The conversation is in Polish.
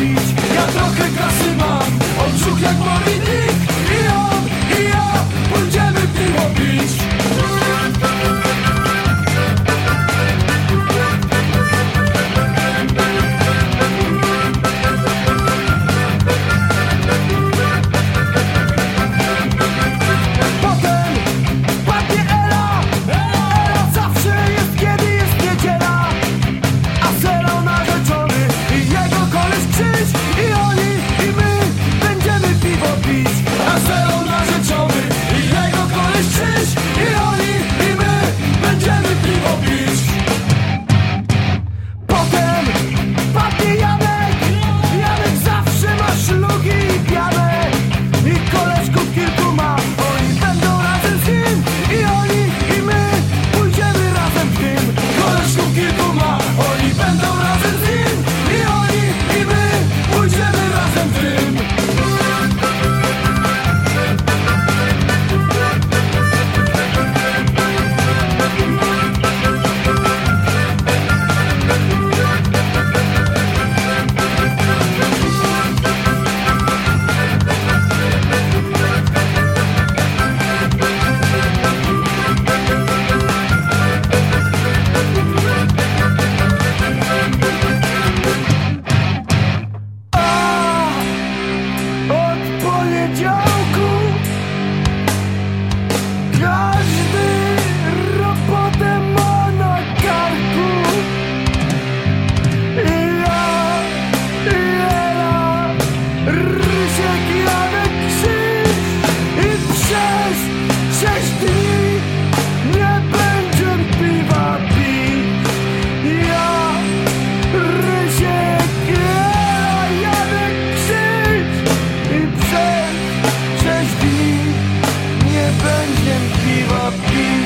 pić Ja trochę kasy mam, odrzut jak Marini up